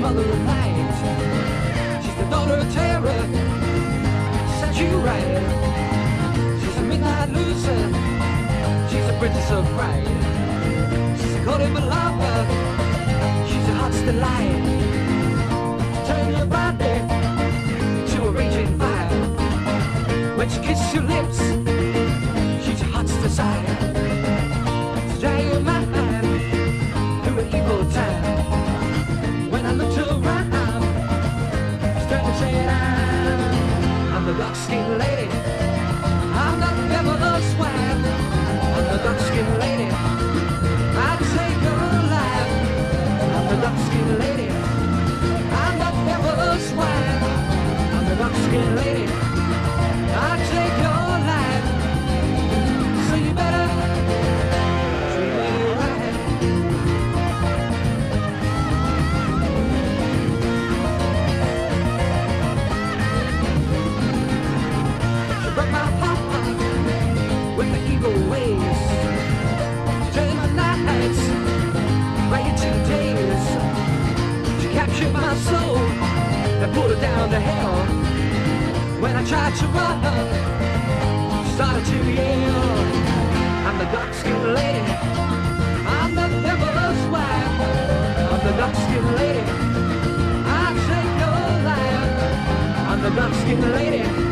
mother of light. She's the daughter of terror. Set you right. She's a midnight loser. She's a princess of pride. She's a cold of lover. She's a heart's delight. Turn your body to a raging fire. When she kisses your lips, my soul and pulled it down to hell. When I tried to run, started to yell. I'm the dark-skinned lady. I'm the devil's wife. I'm the dark-skinned lady. I take your life. I'm the dark-skinned lady.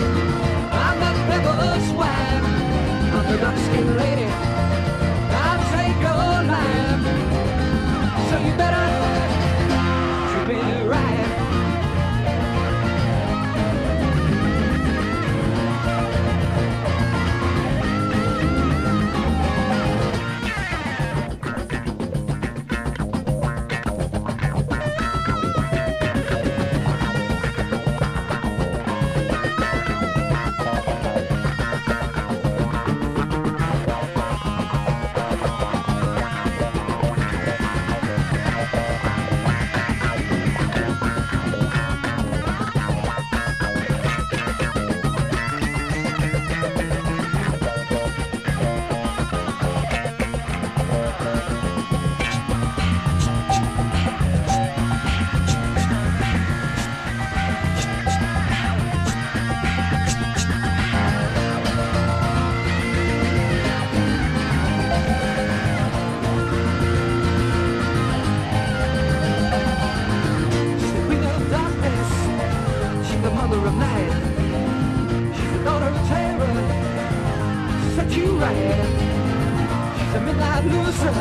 A midnight loser.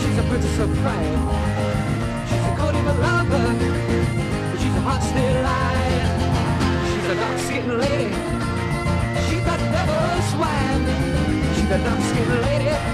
She's a princess of pride. She's a cold evil lover. She's a still alive. She's a dark-skinned lady. She's the devil's wife. She's the dark-skinned lady.